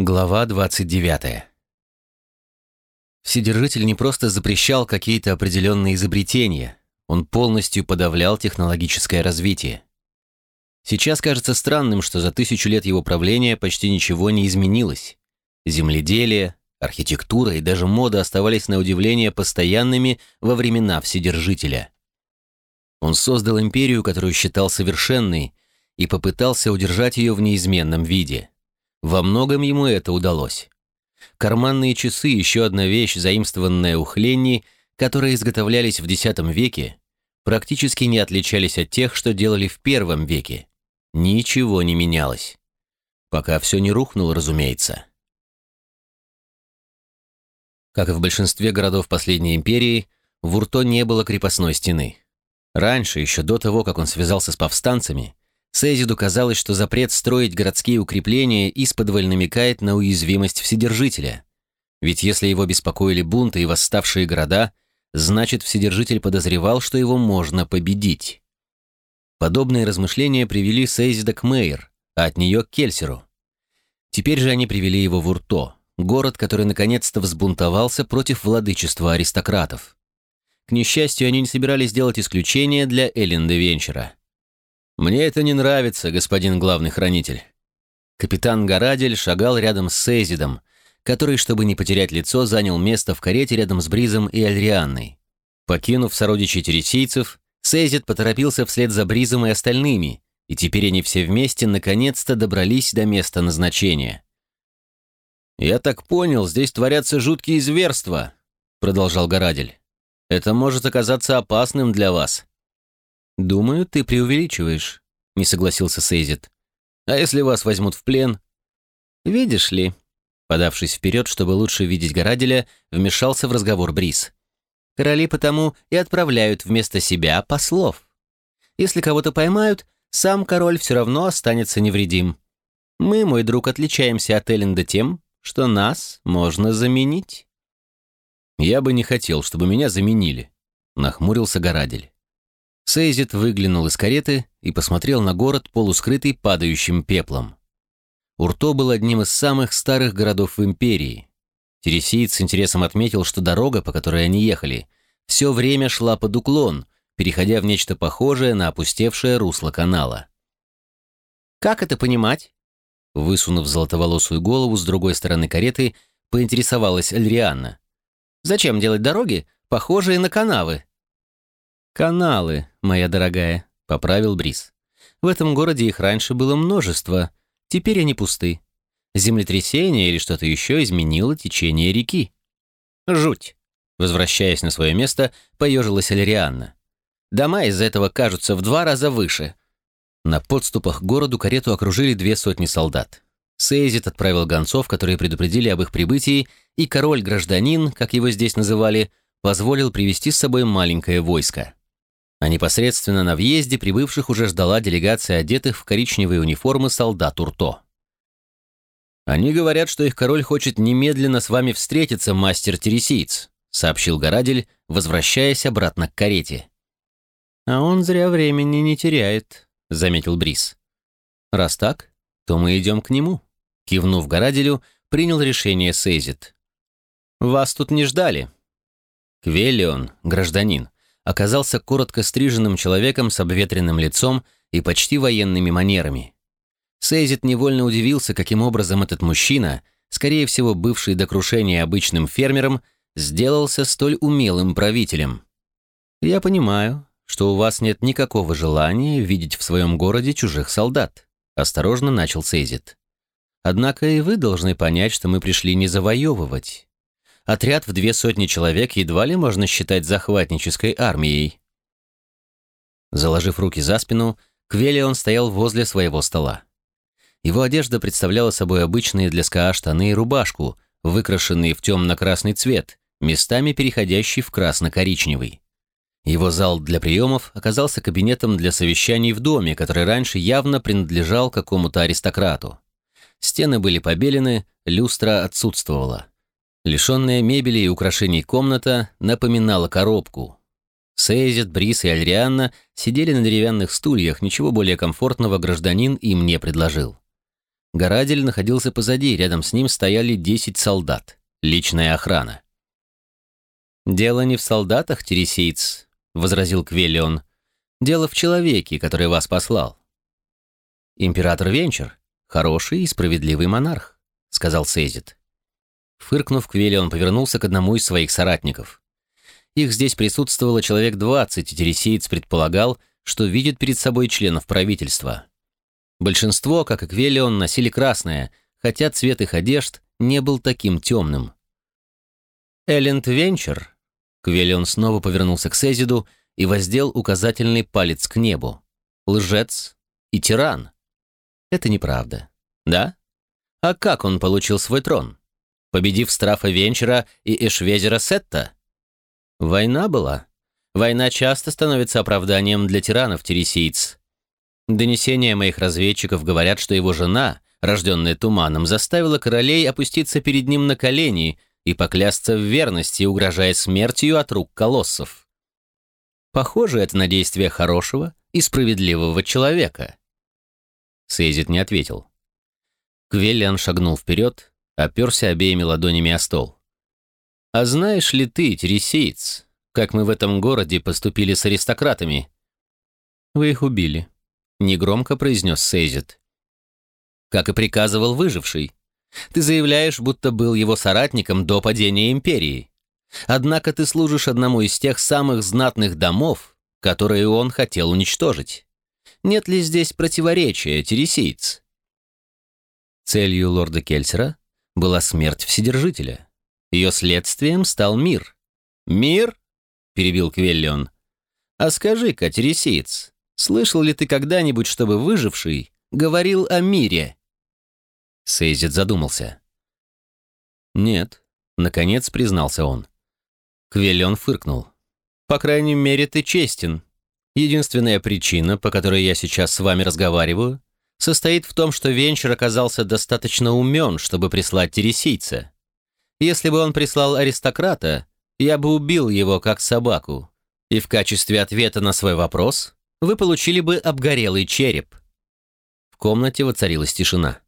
Глава 29. Вседержитель не просто запрещал какие-то определенные изобретения, он полностью подавлял технологическое развитие. Сейчас кажется странным, что за тысячу лет его правления почти ничего не изменилось. Земледелие, архитектура и даже мода оставались на удивление постоянными во времена Вседержителя. Он создал империю, которую считал совершенной, и попытался удержать ее в неизменном виде – во многом ему это удалось. Карманные часы – еще одна вещь, заимствованная у Хленни, которые изготовлялись в X веке, практически не отличались от тех, что делали в первом веке. Ничего не менялось. Пока все не рухнуло, разумеется. Как и в большинстве городов последней империи, в Урто не было крепостной стены. Раньше, еще до того, как он связался с повстанцами, Сезиду казалось, что запрет строить городские укрепления исподволь намекает на уязвимость Вседержителя. Ведь если его беспокоили бунты и восставшие города, значит, Вседержитель подозревал, что его можно победить. Подобные размышления привели Сейзида к Мейер, а от нее к Кельсеру. Теперь же они привели его в Урто, город, который наконец-то взбунтовался против владычества аристократов. К несчастью, они не собирались делать исключение для Элленда Венчера. «Мне это не нравится, господин главный хранитель». Капитан Горадель шагал рядом с Сейзидом, который, чтобы не потерять лицо, занял место в карете рядом с Бризом и Альрианной. Покинув сородичей тересийцев, Сейзид поторопился вслед за Бризом и остальными, и теперь они все вместе наконец-то добрались до места назначения. «Я так понял, здесь творятся жуткие зверства», — продолжал Горадель. «Это может оказаться опасным для вас». «Думаю, ты преувеличиваешь», — не согласился Сейзит. «А если вас возьмут в плен?» «Видишь ли», подавшись вперед, чтобы лучше видеть Гораделя, вмешался в разговор Брис. «Короли потому и отправляют вместо себя послов. Если кого-то поймают, сам король все равно останется невредим. Мы, мой друг, отличаемся от Элленда тем, что нас можно заменить». «Я бы не хотел, чтобы меня заменили», — нахмурился Горадель. Сейзит выглянул из кареты и посмотрел на город, полускрытый падающим пеплом. Урто был одним из самых старых городов в империи. Тересиец с интересом отметил, что дорога, по которой они ехали, все время шла под уклон, переходя в нечто похожее на опустевшее русло канала. «Как это понимать?» Высунув золотоволосую голову с другой стороны кареты, поинтересовалась Альрианна. «Зачем делать дороги, похожие на канавы?» «Каналы, моя дорогая», — поправил Брис. «В этом городе их раньше было множество, теперь они пусты. Землетрясение или что-то еще изменило течение реки». «Жуть!» Возвращаясь на свое место, поежилась Алерианна. «Дома из-за этого кажутся в два раза выше». На подступах к городу карету окружили две сотни солдат. Сейзит отправил гонцов, которые предупредили об их прибытии, и король-гражданин, как его здесь называли, позволил привести с собой маленькое войско а непосредственно на въезде прибывших уже ждала делегация одетых в коричневые униформы солдат Урто. «Они говорят, что их король хочет немедленно с вами встретиться, мастер Тересиец», сообщил Горадель, возвращаясь обратно к карете. «А он зря времени не теряет», — заметил Брис. «Раз так, то мы идем к нему», — кивнув Гораделю, принял решение Сейзит. «Вас тут не ждали». Квелион, гражданин, оказался коротко стриженным человеком с обветренным лицом и почти военными манерами. Сейзит невольно удивился, каким образом этот мужчина, скорее всего бывший до крушения обычным фермером, сделался столь умелым правителем. «Я понимаю, что у вас нет никакого желания видеть в своем городе чужих солдат», осторожно начал Сейзит. «Однако и вы должны понять, что мы пришли не завоевывать, Отряд в две сотни человек едва ли можно считать захватнической армией. Заложив руки за спину, Квелион стоял возле своего стола. Его одежда представляла собой обычные для СКА штаны и рубашку, выкрашенные в темно-красный цвет, местами переходящий в красно-коричневый. Его зал для приемов оказался кабинетом для совещаний в доме, который раньше явно принадлежал какому-то аристократу. Стены были побелены, люстра отсутствовала. Лишенная мебели и украшений комната напоминала коробку. Сейзет, Брис и Альрианна сидели на деревянных стульях, ничего более комфортного гражданин им не предложил. Горадель находился позади, рядом с ним стояли десять солдат, личная охрана. «Дело не в солдатах, тересиец», — возразил Квелион. «Дело в человеке, который вас послал». «Император Венчер — хороший и справедливый монарх», — сказал Сейзит. Фыркнув, Квелион повернулся к одному из своих соратников. Их здесь присутствовало человек двадцать, и тересиец предполагал, что видит перед собой членов правительства. Большинство, как и Квелион, носили красное, хотя цвет их одежд не был таким темным. «Элленд Венчер», Квелион снова повернулся к Сезиду и воздел указательный палец к небу. «Лжец и тиран». Это неправда. Да? А как он получил свой трон? Победив Страфа Венчера и Эшвезера Сетта? Война была. Война часто становится оправданием для тиранов, тересиец. Донесения моих разведчиков говорят, что его жена, рожденная туманом, заставила королей опуститься перед ним на колени и поклясться в верности, угрожая смертью от рук колоссов. Похоже это на действие хорошего и справедливого человека. Сейзит не ответил. Квеллиан шагнул вперед, оперся обеими ладонями о стол. «А знаешь ли ты, тересиец, как мы в этом городе поступили с аристократами?» «Вы их убили», — негромко произнес Сейзит. «Как и приказывал выживший. Ты заявляешь, будто был его соратником до падения империи. Однако ты служишь одному из тех самых знатных домов, которые он хотел уничтожить. Нет ли здесь противоречия, тересиец?» Целью лорда Кельсера была смерть Вседержителя. Ее следствием стал мир. «Мир?» — перебил Квеллион. «А скажи-ка, тересиец, слышал ли ты когда-нибудь, чтобы выживший говорил о мире?» Сейзит задумался. «Нет», — наконец признался он. Квеллион фыркнул. «По крайней мере, ты честен. Единственная причина, по которой я сейчас с вами разговариваю, состоит в том, что Венчер оказался достаточно умен, чтобы прислать тересийца. Если бы он прислал аристократа, я бы убил его как собаку, и в качестве ответа на свой вопрос вы получили бы обгорелый череп. В комнате воцарилась тишина.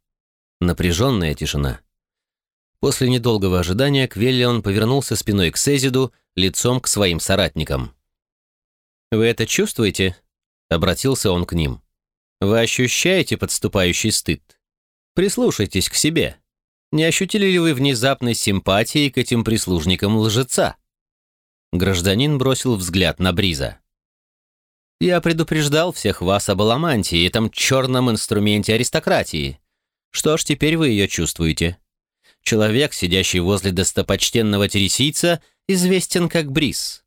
Напряженная тишина. После недолгого ожидания Квеллион повернулся спиной к Сезиду, лицом к своим соратникам. «Вы это чувствуете?» — обратился он к ним. Вы ощущаете подступающий стыд? Прислушайтесь к себе. Не ощутили ли вы внезапной симпатии к этим прислужникам лжеца? Гражданин бросил взгляд на Бриза. «Я предупреждал всех вас об Аламантии, этом черном инструменте аристократии. Что ж, теперь вы ее чувствуете. Человек, сидящий возле достопочтенного тересийца, известен как Бриз.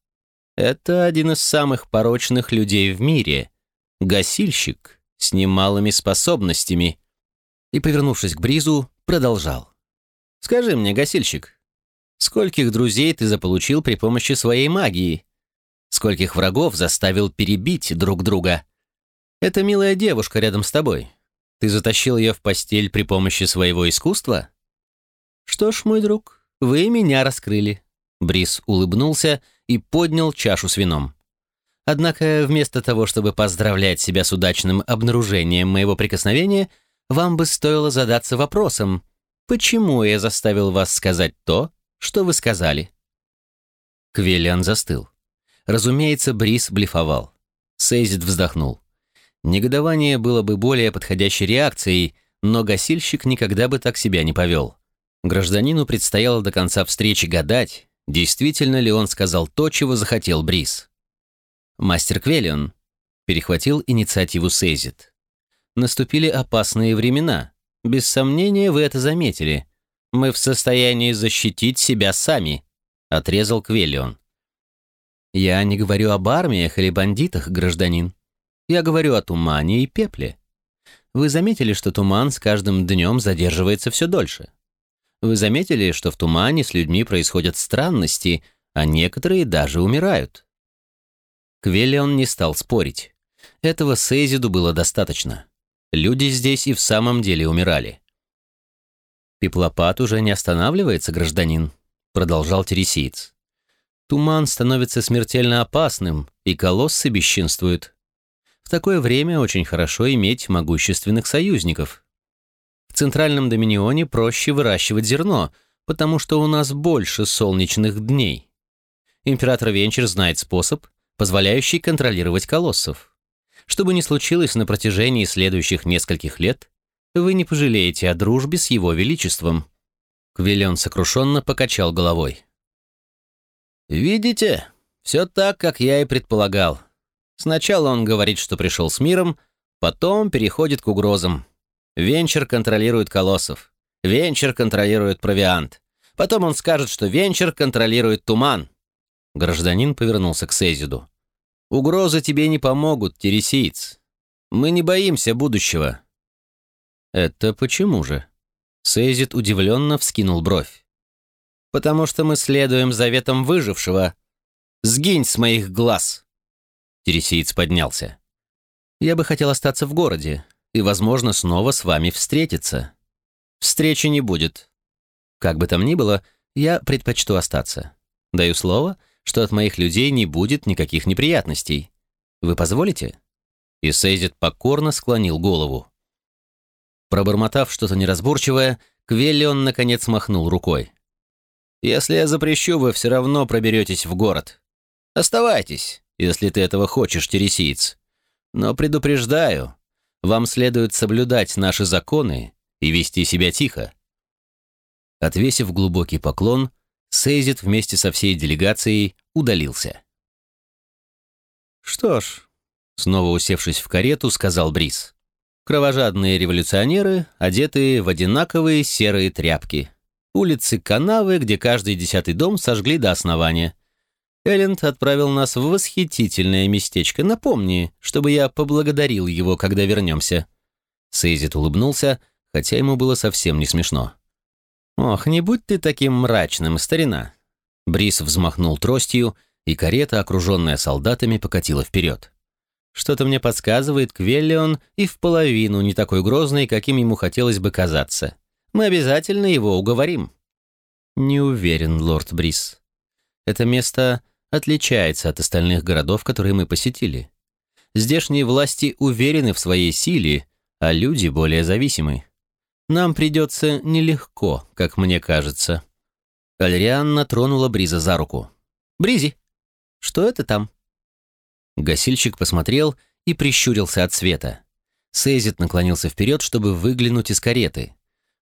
Это один из самых порочных людей в мире. Гасильщик, с немалыми способностями. И, повернувшись к Бризу, продолжал. «Скажи мне, гасильщик, скольких друзей ты заполучил при помощи своей магии? Скольких врагов заставил перебить друг друга? Это милая девушка рядом с тобой. Ты затащил ее в постель при помощи своего искусства? Что ж, мой друг, вы меня раскрыли». Бриз улыбнулся и поднял чашу с вином. Однако вместо того, чтобы поздравлять себя с удачным обнаружением моего прикосновения, вам бы стоило задаться вопросом, почему я заставил вас сказать то, что вы сказали?» Квеллиан застыл. Разумеется, Брис блефовал. Сейзит вздохнул. Негодование было бы более подходящей реакцией, но гасильщик никогда бы так себя не повел. Гражданину предстояло до конца встречи гадать, действительно ли он сказал то, чего захотел Брис. Мастер Квелион перехватил инициативу Сейзит. Наступили опасные времена. Без сомнения, вы это заметили. Мы в состоянии защитить себя сами, отрезал Квелион. Я не говорю об армиях или бандитах, гражданин. Я говорю о тумане и пепле. Вы заметили, что туман с каждым днем задерживается все дольше? Вы заметили, что в тумане с людьми происходят странности, а некоторые даже умирают? Квеллион не стал спорить. Этого Сейзиду было достаточно. Люди здесь и в самом деле умирали. «Пеплопад уже не останавливается, гражданин», — продолжал тересиец. «Туман становится смертельно опасным, и колоссы бесчинствуют. В такое время очень хорошо иметь могущественных союзников. В центральном доминионе проще выращивать зерно, потому что у нас больше солнечных дней. Император Венчер знает способ, позволяющий контролировать колоссов. Что бы ни случилось на протяжении следующих нескольких лет, вы не пожалеете о дружбе с его величеством». Квиллион сокрушенно покачал головой. «Видите, все так, как я и предполагал. Сначала он говорит, что пришел с миром, потом переходит к угрозам. Венчер контролирует колоссов. Венчер контролирует провиант. Потом он скажет, что Венчер контролирует туман. Гражданин повернулся к Сейзиду. «Угрозы тебе не помогут, тересиец. Мы не боимся будущего». «Это почему же?» Сейзид удивленно вскинул бровь. «Потому что мы следуем заветам выжившего. Сгинь с моих глаз!» Тересиец поднялся. «Я бы хотел остаться в городе и, возможно, снова с вами встретиться. Встречи не будет. Как бы там ни было, я предпочту остаться. Даю слово, что от моих людей не будет никаких неприятностей. Вы позволите?» И Сейзит покорно склонил голову. Пробормотав что-то неразборчивое, Квеллион наконец махнул рукой. «Если я запрещу, вы все равно проберетесь в город. Оставайтесь, если ты этого хочешь, тересиец. Но предупреждаю, вам следует соблюдать наши законы и вести себя тихо». Отвесив глубокий поклон, Сейзит вместе со всей делегацией удалился. «Что ж», — снова усевшись в карету, сказал Брис, «кровожадные революционеры, одетые в одинаковые серые тряпки. Улицы канавы, где каждый десятый дом сожгли до основания. Элленд отправил нас в восхитительное местечко. Напомни, чтобы я поблагодарил его, когда вернемся». Сейзит улыбнулся, хотя ему было совсем не смешно. «Ох, не будь ты таким мрачным, старина!» Брис взмахнул тростью, и карета, окруженная солдатами, покатила вперед. Что-то мне подсказывает, Квеллион и в половину не такой грозный, каким ему хотелось бы казаться. Мы обязательно его уговорим. Не уверен, лорд Брис. Это место отличается от остальных городов, которые мы посетили. Здешние власти уверены в своей силе, а люди более зависимы. Нам придется нелегко, как мне кажется». Альрианна тронула Бриза за руку. «Бризи, что это там?» Гасильщик посмотрел и прищурился от света. Сейзит наклонился вперед, чтобы выглянуть из кареты.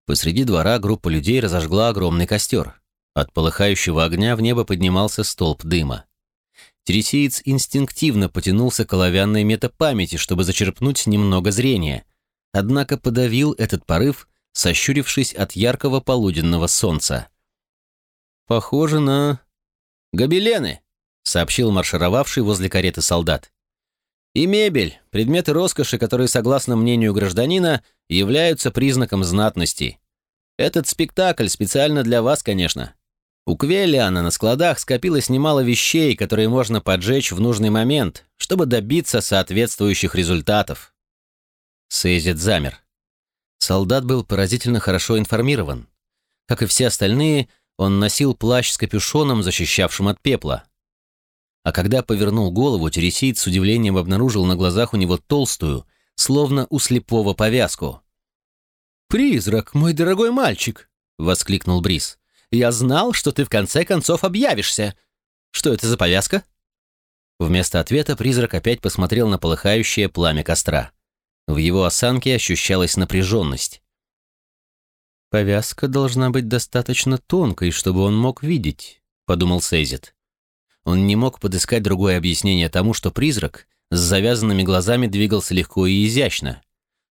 Посреди двора группа людей разожгла огромный костер. От полыхающего огня в небо поднимался столб дыма. Тересиец инстинктивно потянулся к оловянной метапамяти, чтобы зачерпнуть немного зрения, однако подавил этот порыв, сощурившись от яркого полуденного солнца. «Похоже на... гобелены», — сообщил маршировавший возле кареты солдат. «И мебель, предметы роскоши, которые, согласно мнению гражданина, являются признаком знатности. Этот спектакль специально для вас, конечно. У Квеллиана на складах скопилось немало вещей, которые можно поджечь в нужный момент, чтобы добиться соответствующих результатов». Сейзит замер. Солдат был поразительно хорошо информирован. Как и все остальные, он носил плащ с капюшоном, защищавшим от пепла. А когда повернул голову, тересиец с удивлением обнаружил на глазах у него толстую, словно у слепого повязку. «Призрак, мой дорогой мальчик!» — воскликнул Брис. «Я знал, что ты в конце концов объявишься. Что это за повязка?» Вместо ответа призрак опять посмотрел на полыхающее пламя костра. В его осанке ощущалась напряженность. «Повязка должна быть достаточно тонкой, чтобы он мог видеть», — подумал Сейзит. Он не мог подыскать другое объяснение тому, что призрак с завязанными глазами двигался легко и изящно,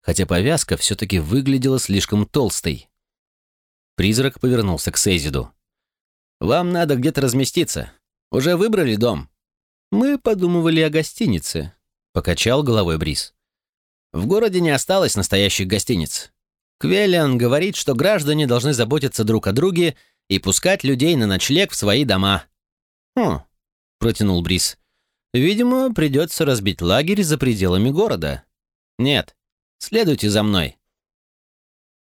хотя повязка все-таки выглядела слишком толстой. Призрак повернулся к Сейзиду. «Вам надо где-то разместиться. Уже выбрали дом?» «Мы подумывали о гостинице», — покачал головой Бриз. В городе не осталось настоящих гостиниц. Квеллиан говорит, что граждане должны заботиться друг о друге и пускать людей на ночлег в свои дома. «Хм», — протянул Брис. «Видимо, придется разбить лагерь за пределами города. Нет, следуйте за мной».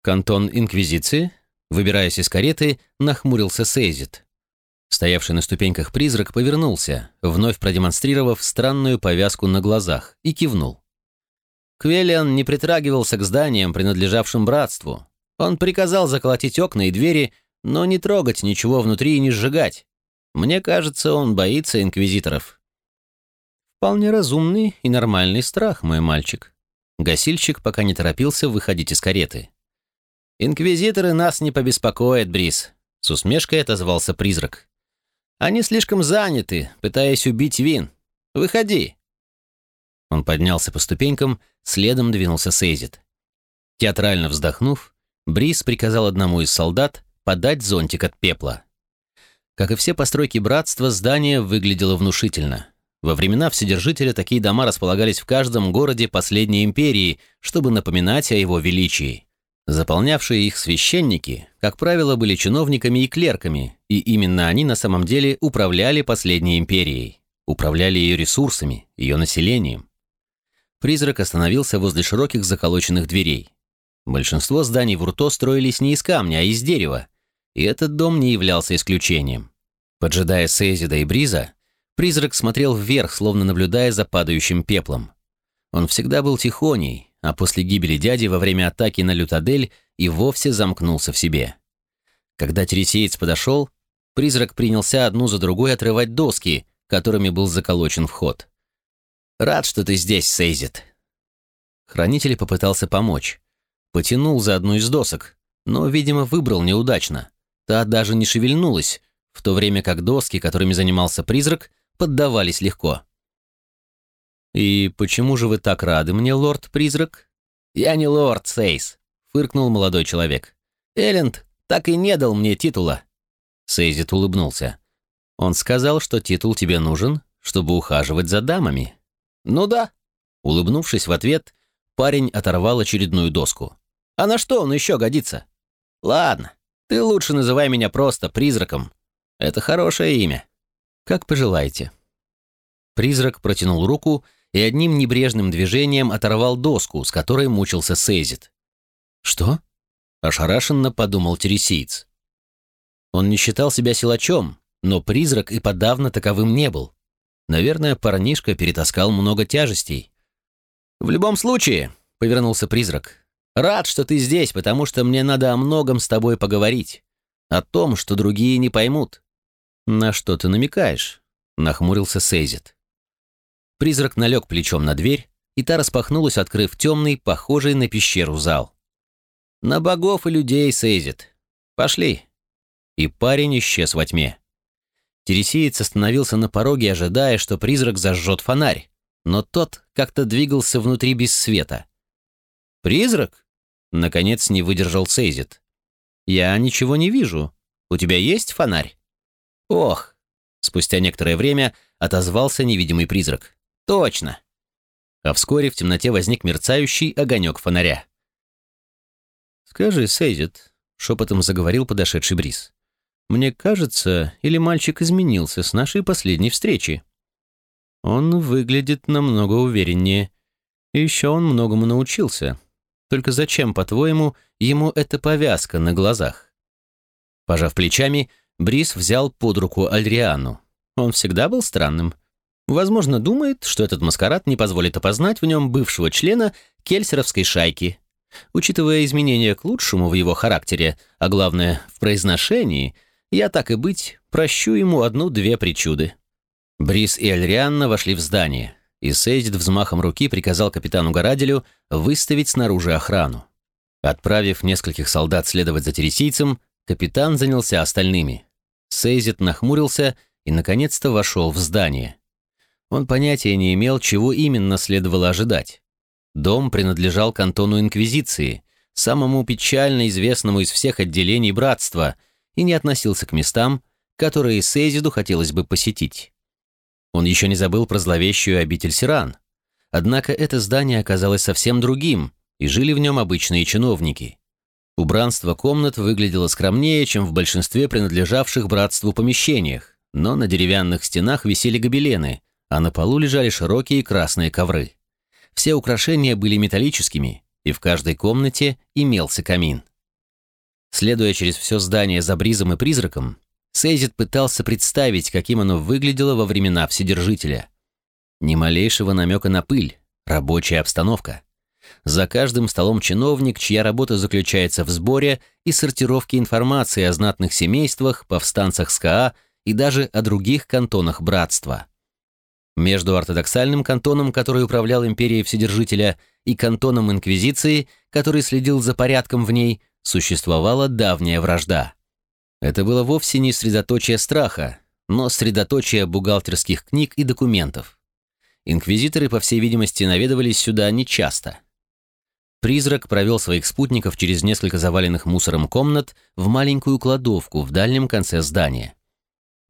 Кантон Инквизиции, выбираясь из кареты, нахмурился Сейзит. Стоявший на ступеньках призрак повернулся, вновь продемонстрировав странную повязку на глазах, и кивнул. Квелиан не притрагивался к зданиям, принадлежавшим братству, Он приказал заколотить окна и двери, но не трогать ничего внутри и не сжигать. Мне кажется, он боится инквизиторов. Вполне разумный и нормальный страх, мой мальчик. Гасильщик пока не торопился выходить из кареты. «Инквизиторы нас не побеспокоят, Брис», — с усмешкой отозвался призрак. «Они слишком заняты, пытаясь убить Вин. Выходи». Он поднялся по ступенькам, следом двинулся Сейзит. Театрально вздохнув, Брис приказал одному из солдат подать зонтик от пепла. Как и все постройки братства, здание выглядело внушительно. Во времена Вседержителя такие дома располагались в каждом городе последней империи, чтобы напоминать о его величии. Заполнявшие их священники, как правило, были чиновниками и клерками, и именно они на самом деле управляли последней империей, управляли ее ресурсами, ее населением. Призрак остановился возле широких заколоченных дверей. Большинство зданий в Урто строились не из камня, а из дерева, и этот дом не являлся исключением. Поджидая Сейзида и Бриза, Призрак смотрел вверх, словно наблюдая за падающим пеплом. Он всегда был тихоней, а после гибели дяди во время атаки на Лютадель и вовсе замкнулся в себе. Когда тересеец подошел, призрак принялся одну за другой отрывать доски, которыми был заколочен вход. «Рад, что ты здесь, Сейзит». Хранитель попытался помочь. Потянул за одну из досок, но, видимо, выбрал неудачно. Та даже не шевельнулась, в то время как доски, которыми занимался призрак, поддавались легко. «И почему же вы так рады мне, лорд-призрак?» «Я не лорд, Сейс», — фыркнул молодой человек. «Элленд так и не дал мне титула». Сейзит улыбнулся. «Он сказал, что титул тебе нужен, чтобы ухаживать за дамами». «Ну да». Улыбнувшись в ответ, парень оторвал очередную доску. «А на что он еще годится?» «Ладно, ты лучше называй меня просто призраком. Это хорошее имя». «Как пожелаете». Призрак протянул руку и одним небрежным движением оторвал доску, с которой мучился Сейзит. «Что?» — ошарашенно подумал тересиец. Он не считал себя силачом, но призрак и подавно таковым не был. Наверное, парнишка перетаскал много тяжестей. «В любом случае», — повернулся призрак, — «рад, что ты здесь, потому что мне надо о многом с тобой поговорить. О том, что другие не поймут. «На что ты намекаешь?» — нахмурился Сейзит. Призрак налег плечом на дверь, и та распахнулась, открыв темный, похожий на пещеру зал. «На богов и людей, Сейзит. Пошли!» И парень исчез во тьме. Тересиец остановился на пороге, ожидая, что призрак зажжет фонарь, но тот как-то двигался внутри без света. «Призрак?» — наконец не выдержал Сейзит. «Я ничего не вижу. У тебя есть фонарь?» «Ох!» Спустя некоторое время отозвался невидимый призрак. «Точно!» А вскоре в темноте возник мерцающий огонек фонаря. «Скажи, Сейзит», — шепотом заговорил подошедший Бриз. «Мне кажется, или мальчик изменился с нашей последней встречи?» «Он выглядит намного увереннее. И еще он многому научился. Только зачем, по-твоему, ему эта повязка на глазах?» Пожав плечами, Брис взял под руку Альриану. Он всегда был странным. Возможно, думает, что этот маскарад не позволит опознать в нем бывшего члена кельсеровской шайки. Учитывая изменения к лучшему в его характере, а главное, в произношении, я, так и быть, прощу ему одну-две причуды. Брис и Альрианна вошли в здание, и Сейдит взмахом руки приказал капитану Гораделю выставить снаружи охрану. Отправив нескольких солдат следовать за тересийцем, капитан занялся остальными. Сейзит нахмурился и, наконец-то, вошел в здание. Он понятия не имел, чего именно следовало ожидать. Дом принадлежал кантону Инквизиции, самому печально известному из всех отделений братства, и не относился к местам, которые Сейзиду хотелось бы посетить. Он еще не забыл про зловещую обитель Сиран. Однако это здание оказалось совсем другим, и жили в нем обычные чиновники. Убранство комнат выглядело скромнее, чем в большинстве принадлежавших братству помещениях, но на деревянных стенах висели гобелены, а на полу лежали широкие красные ковры. Все украшения были металлическими, и в каждой комнате имелся камин. Следуя через все здание за бризом и призраком, Сейзит пытался представить, каким оно выглядело во времена Вседержителя. Ни малейшего намека на пыль, рабочая обстановка. За каждым столом чиновник, чья работа заключается в сборе и сортировке информации о знатных семействах, повстанцах СКА и даже о других кантонах братства. Между ортодоксальным кантоном, который управлял империей Вседержителя, и кантоном Инквизиции, который следил за порядком в ней, существовала давняя вражда. Это было вовсе не средоточие страха, но средоточие бухгалтерских книг и документов. Инквизиторы, по всей видимости, наведывались сюда нечасто. Призрак провел своих спутников через несколько заваленных мусором комнат в маленькую кладовку в дальнем конце здания.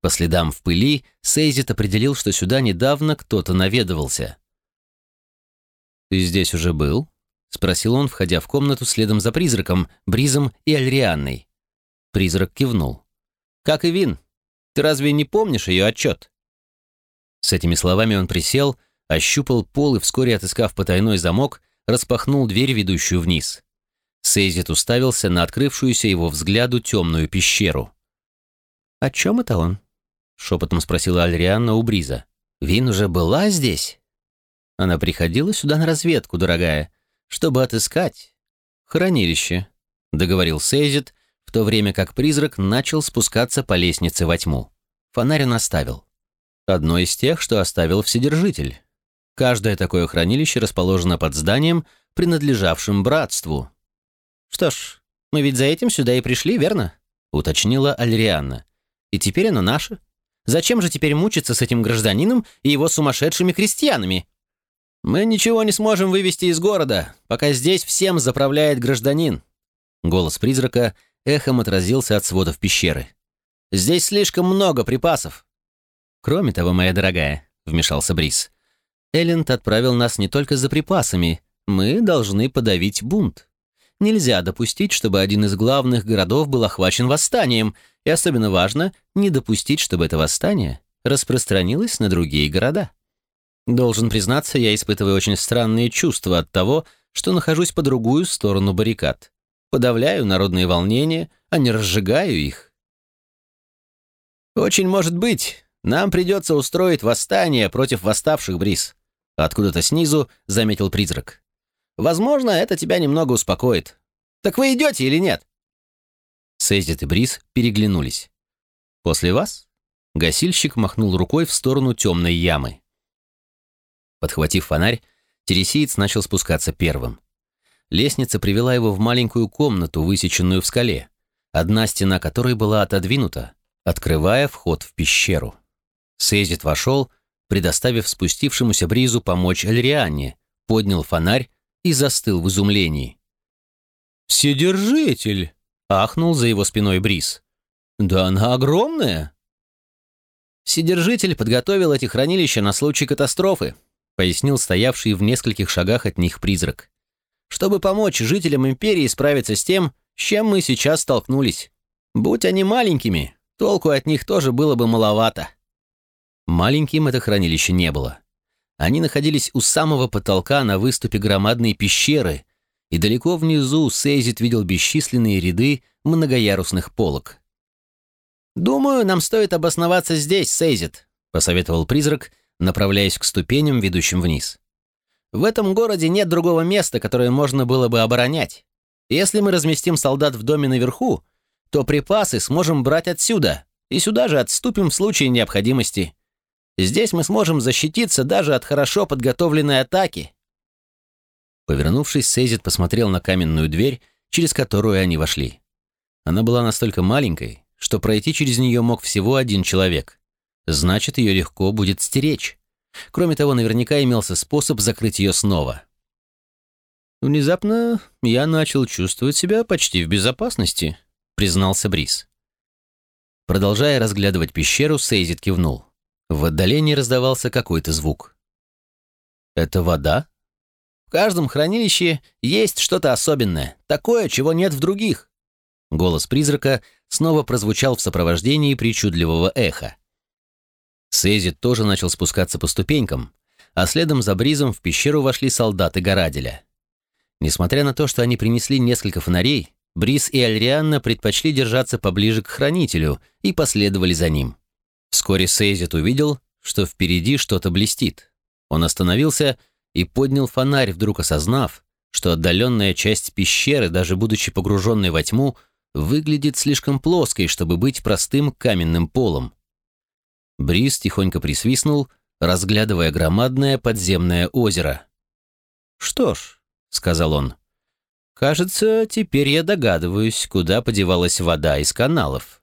По следам в пыли Сейзит определил, что сюда недавно кто-то наведывался. «Ты здесь уже был?» — спросил он, входя в комнату следом за призраком, Бризом и Альрианной. Призрак кивнул. «Как и Вин. Ты разве не помнишь ее отчет?» С этими словами он присел, ощупал пол и, вскоре отыскав потайной замок, распахнул дверь, ведущую вниз. Сейзит уставился на открывшуюся его взгляду темную пещеру. «О чем это он?» — шепотом спросила Альрианна у Бриза. «Вин уже была здесь?» «Она приходила сюда на разведку, дорогая, чтобы отыскать хранилище», — договорил Сейзит, в то время как призрак начал спускаться по лестнице во тьму. Фонарь он оставил. Одно из тех, что оставил Вседержитель. Каждое такое хранилище расположено под зданием, принадлежавшим братству. «Что ж, мы ведь за этим сюда и пришли, верно?» — уточнила Альрианна. «И теперь оно наше. Зачем же теперь мучиться с этим гражданином и его сумасшедшими крестьянами?» «Мы ничего не сможем вывести из города, пока здесь всем заправляет гражданин». Голос призрака эхом отразился от сводов пещеры. «Здесь слишком много припасов». «Кроме того, моя дорогая», — вмешался Брис, Элленд отправил нас не только за припасами, мы должны подавить бунт. Нельзя допустить, чтобы один из главных городов был охвачен восстанием, и особенно важно, не допустить, чтобы это восстание распространилось на другие города. Должен признаться, я испытываю очень странные чувства от того, что нахожусь по другую сторону баррикад. Подавляю народные волнения, а не разжигаю их. «Очень может быть, нам придется устроить восстание против восставших, Брис», Откуда-то снизу заметил призрак. «Возможно, это тебя немного успокоит. Так вы идете или нет?» Сейзит и Бриз переглянулись. «После вас?» Гасильщик махнул рукой в сторону темной ямы. Подхватив фонарь, тересиец начал спускаться первым. Лестница привела его в маленькую комнату, высеченную в скале, одна стена которой была отодвинута, открывая вход в пещеру. Сейзит вошел предоставив спустившемуся бризу помочь Эльрианне, поднял фонарь и застыл в изумлении. «Вседержитель!» — ахнул за его спиной бриз. «Да она огромная!» «Вседержитель подготовил эти хранилища на случай катастрофы», — пояснил стоявший в нескольких шагах от них призрак. «Чтобы помочь жителям Империи справиться с тем, с чем мы сейчас столкнулись. Будь они маленькими, толку от них тоже было бы маловато». Маленьким это хранилище не было. Они находились у самого потолка на выступе громадной пещеры, и далеко внизу Сейзит видел бесчисленные ряды многоярусных полок. «Думаю, нам стоит обосноваться здесь, Сейзит», — посоветовал призрак, направляясь к ступеням, ведущим вниз. «В этом городе нет другого места, которое можно было бы оборонять. Если мы разместим солдат в доме наверху, то припасы сможем брать отсюда, и сюда же отступим в случае необходимости. Здесь мы сможем защититься даже от хорошо подготовленной атаки». Повернувшись, Сейзит посмотрел на каменную дверь, через которую они вошли. Она была настолько маленькой, что пройти через нее мог всего один человек. Значит, ее легко будет стеречь. Кроме того, наверняка имелся способ закрыть ее снова. «Внезапно я начал чувствовать себя почти в безопасности», — признался Брис. Продолжая разглядывать пещеру, Сейзит кивнул. В отдалении раздавался какой-то звук. «Это вода?» «В каждом хранилище есть что-то особенное, такое, чего нет в других». Голос призрака снова прозвучал в сопровождении причудливого эха. Сейзит тоже начал спускаться по ступенькам, а следом за Бризом в пещеру вошли солдаты Гораделя. Несмотря на то, что они принесли несколько фонарей, Бриз и Альрианна предпочли держаться поближе к хранителю и последовали за ним. Вскоре Сейзит увидел, что впереди что-то блестит. Он остановился и поднял фонарь, вдруг осознав, что отдаленная часть пещеры, даже будучи погруженной во тьму, выглядит слишком плоской, чтобы быть простым каменным полом. Бриз тихонько присвистнул, разглядывая громадное подземное озеро. «Что ж», — сказал он, — «кажется, теперь я догадываюсь, куда подевалась вода из каналов».